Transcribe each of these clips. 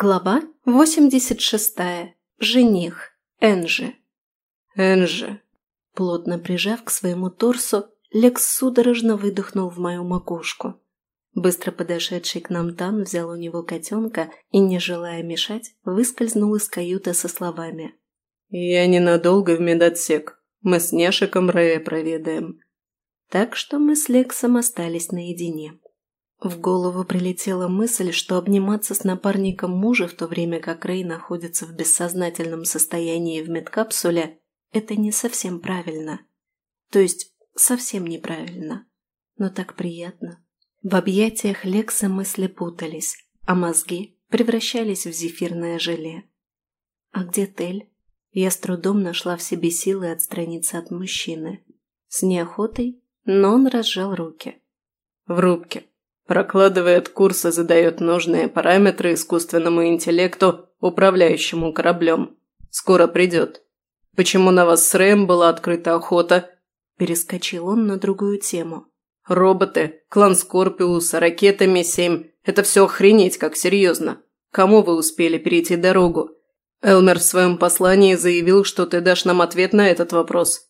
Глава 86. Жених. Энжи. Энжи. Плотно прижав к своему торсу, Лекс судорожно выдохнул в мою макушку. Быстро подошедший к нам Тан взял у него котенка и, не желая мешать, выскользнул из каюты со словами. «Я ненадолго в медотсек. Мы с Няшиком Рэя проведаем». Так что мы с Лексом остались наедине. В голову прилетела мысль, что обниматься с напарником мужа в то время как Рэй находится в бессознательном состоянии в медкапсуле, это не совсем правильно. То есть, совсем неправильно. Но так приятно. В объятиях Лекса мысли путались, а мозги превращались в зефирное желе. А где Тель? Я с трудом нашла в себе силы отстраниться от мужчины. С неохотой, но он разжал руки. «В рубке», Прокладывает курс и задает нужные параметры искусственному интеллекту, управляющему кораблем. Скоро придет. Почему на вас с Рэем была открыта охота?» Перескочил он на другую тему. «Роботы, клан Скорпиуса, ракета Ми-7 – это все охренеть как серьезно. Кому вы успели перейти дорогу? Элмер в своем послании заявил, что ты дашь нам ответ на этот вопрос».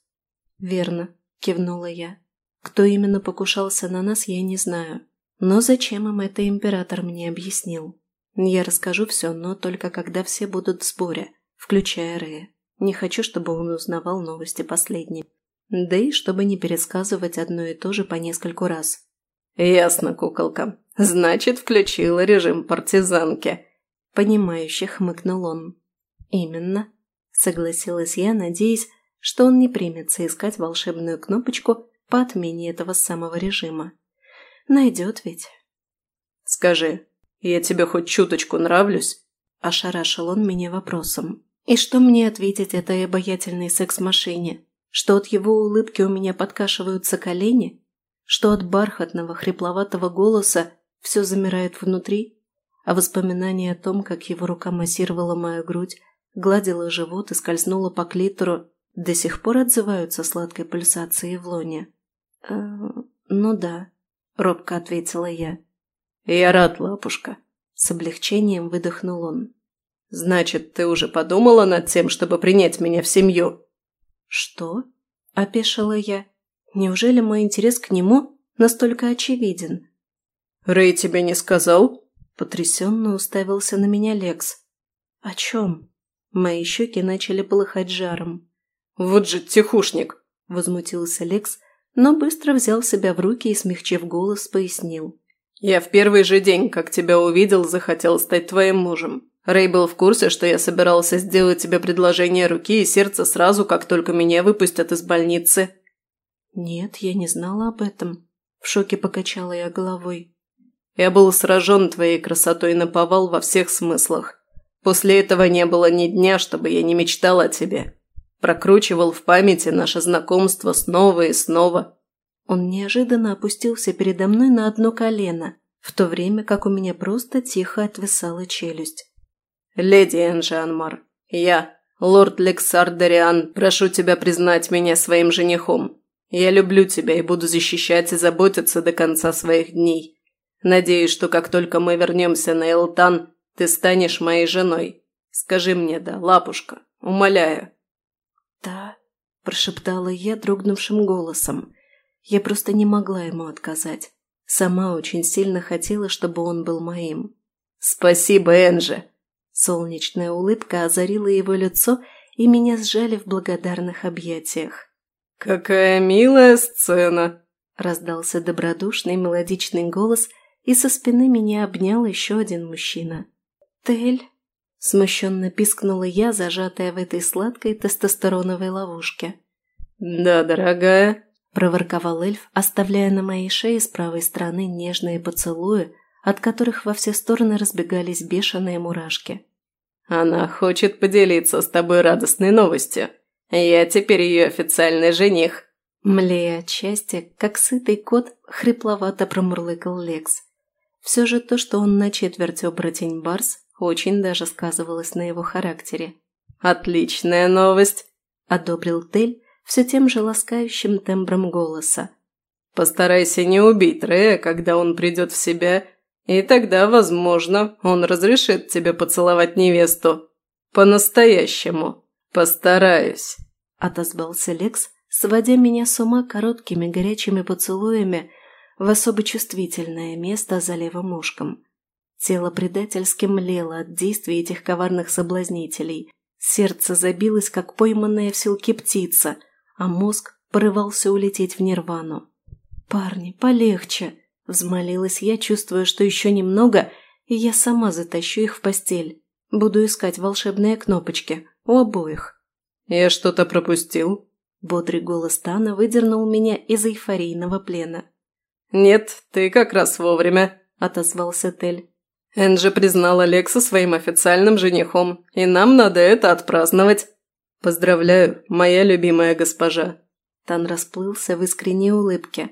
«Верно», – кивнула я. «Кто именно покушался на нас, я не знаю. Но зачем им это император мне объяснил? Я расскажу все, но только когда все будут в сборе, включая Рея. Не хочу, чтобы он узнавал новости последние. Да и чтобы не пересказывать одно и то же по нескольку раз. «Ясно, куколка. Значит, включила режим партизанки», – понимающе хмыкнул он. «Именно», – согласилась я, надеясь, что он не примется искать волшебную кнопочку по отмене этого самого режима. Найдет ведь. Скажи, я тебе хоть чуточку нравлюсь? Ошарашил он меня вопросом. И что мне ответить этой обаятельной секс-машине? Что от его улыбки у меня подкашиваются колени? Что от бархатного, хрипловатого голоса все замирает внутри? А воспоминания о том, как его рука массировала мою грудь, гладила живот и скользнула по клитору, до сих пор отзываются сладкой пульсацией в лоне? Э, ну да робко ответила я. «Я рад, лапушка», – с облегчением выдохнул он. «Значит, ты уже подумала над тем, чтобы принять меня в семью?» «Что?» – опешила я. «Неужели мой интерес к нему настолько очевиден?» «Рэй тебе не сказал?» – потрясенно уставился на меня Лекс. «О чем?» Мои щеки начали полыхать жаром. «Вот же тихушник!» – возмутился Лекс, но быстро взял себя в руки и, смягчив голос, пояснил. «Я в первый же день, как тебя увидел, захотел стать твоим мужем. Рэй был в курсе, что я собирался сделать тебе предложение руки и сердца сразу, как только меня выпустят из больницы». «Нет, я не знала об этом», – в шоке покачала я головой. «Я был сражен твоей красотой на повал во всех смыслах. После этого не было ни дня, чтобы я не мечтал о тебе. Прокручивал в памяти наше знакомство снова и снова. Он неожиданно опустился передо мной на одно колено, в то время как у меня просто тихо отвисала челюсть. «Леди Энжианмар, я, лорд Лексар Дариан, прошу тебя признать меня своим женихом. Я люблю тебя и буду защищать и заботиться до конца своих дней. Надеюсь, что как только мы вернемся на Элтан, ты станешь моей женой. Скажи мне «да», лапушка, умоляю». «Да», – прошептала я дрогнувшим голосом. Я просто не могла ему отказать. Сама очень сильно хотела, чтобы он был моим. «Спасибо, Энджи!» Солнечная улыбка озарила его лицо, и меня сжали в благодарных объятиях. «Какая милая сцена!» Раздался добродушный мелодичный голос, и со спины меня обнял еще один мужчина. «Тель!» Смущенно пискнула я, зажатая в этой сладкой тестостероновой ловушке. «Да, дорогая», – проворковал эльф, оставляя на моей шее с правой стороны нежные поцелуи, от которых во все стороны разбегались бешеные мурашки. «Она хочет поделиться с тобой радостной новостью. Я теперь ее официальный жених». Млея от счастья, как сытый кот, хрипловато промурлыкал Лекс. Все же то, что он на четверть оборотень Барс, очень даже сказывалось на его характере. «Отличная новость!» – одобрил Тель все тем же ласкающим тембром голоса. «Постарайся не убить Рея, когда он придет в себя, И тогда, возможно, он разрешит тебе поцеловать невесту. По-настоящему. Постараюсь», – отозвался Лекс, сводя меня с ума короткими горячими поцелуями в особо чувствительное место за левым ушком. Тело предательски млело от действий этих коварных соблазнителей. Сердце забилось, как пойманная в селке птица, а мозг порывался улететь в нирвану. «Парни, полегче!» – взмолилась я, чувствуя, что еще немного, и я сама затащу их в постель. Буду искать волшебные кнопочки у обоих. «Я что-то пропустил?» Бодрый голос Тана выдернул меня из эйфорийного плена. «Нет, ты как раз вовремя», – отозвался Тель. «Энджи признала Лекса своим официальным женихом, и нам надо это отпраздновать. Поздравляю, моя любимая госпожа». Тан расплылся в искренней улыбке.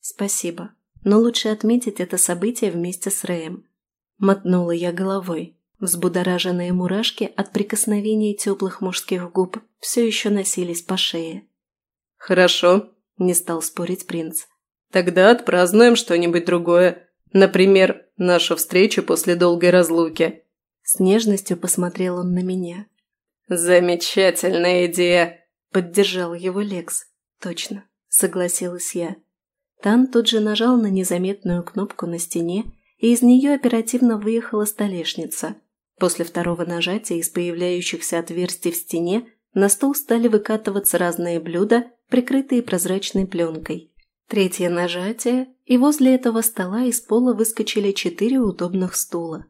«Спасибо, но лучше отметить это событие вместе с Рэем». Мотнула я головой. Взбудораженные мурашки от прикосновений теплых мужских губ все еще носились по шее. «Хорошо», – не стал спорить принц. «Тогда отпразднуем что-нибудь другое. Например, нашу встречу после долгой разлуки». С нежностью посмотрел он на меня. «Замечательная идея!» – поддержал его Лекс. «Точно», – согласилась я. Тан тут же нажал на незаметную кнопку на стене, и из нее оперативно выехала столешница. После второго нажатия из появляющихся отверстий в стене на стол стали выкатываться разные блюда, прикрытые прозрачной пленкой. Третье нажатие, и возле этого стола из пола выскочили четыре удобных стула.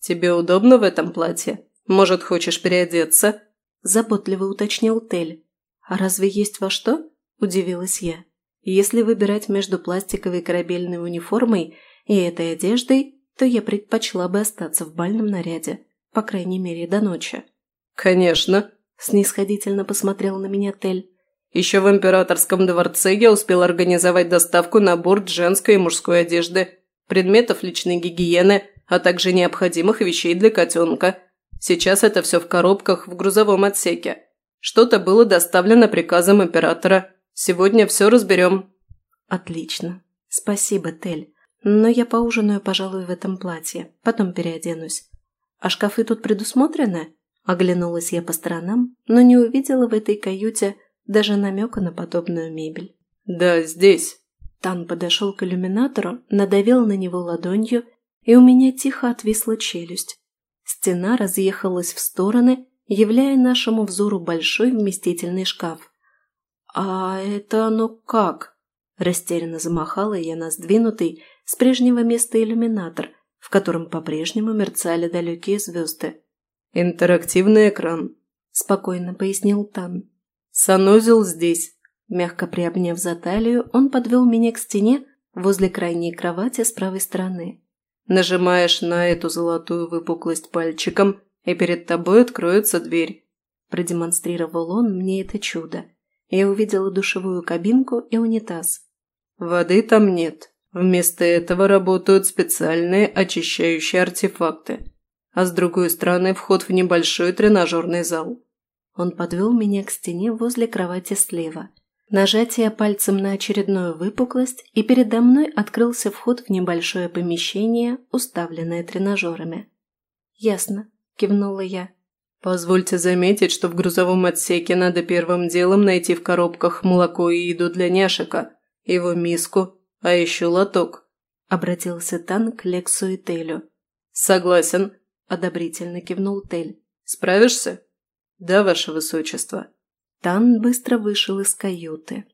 «Тебе удобно в этом платье? Может, хочешь переодеться?» – заботливо уточнил Тель. «А разве есть во что?» – удивилась я. «Если выбирать между пластиковой корабельной униформой и этой одеждой, то я предпочла бы остаться в бальном наряде, по крайней мере, до ночи». «Конечно», – снисходительно посмотрел на меня Тель. «Еще в императорском дворце я успел организовать доставку на борт женской и мужской одежды, предметов личной гигиены, а также необходимых вещей для котенка. Сейчас это все в коробках в грузовом отсеке. Что-то было доставлено приказом императора. Сегодня все разберем». «Отлично. Спасибо, Тель. Но я поужинаю, пожалуй, в этом платье. Потом переоденусь. А шкафы тут предусмотрены?» Оглянулась я по сторонам, но не увидела в этой каюте даже намека на подобную мебель. «Да, здесь». Тан подошел к иллюминатору, надавил на него ладонью, и у меня тихо отвисла челюсть. Стена разъехалась в стороны, являя нашему взору большой вместительный шкаф. «А это оно как?» Растерянно замахала я на сдвинутый с прежнего места иллюминатор, в котором по-прежнему мерцали далекие звезды. «Интерактивный экран», – спокойно пояснил Тан. «Санузел здесь». Мягко приобняв за талию, он подвел меня к стене возле крайней кровати с правой стороны. Нажимаешь на эту золотую выпуклость пальчиком, и перед тобой откроется дверь. Продемонстрировал он мне это чудо. Я увидела душевую кабинку и унитаз. Воды там нет. Вместо этого работают специальные очищающие артефакты. А с другой стороны вход в небольшой тренажерный зал. Он подвел меня к стене возле кровати слева. Нажатие пальцем на очередную выпуклость, и передо мной открылся вход в небольшое помещение, уставленное тренажерами. «Ясно», – кивнула я. «Позвольте заметить, что в грузовом отсеке надо первым делом найти в коробках молоко и еду для няшика, его миску, а еще лоток», – обратился Тан к Лексу и Телю. «Согласен», – одобрительно кивнул Тель. «Справишься?» «Да, ваше высочество». Тан быстро вышел из каюты.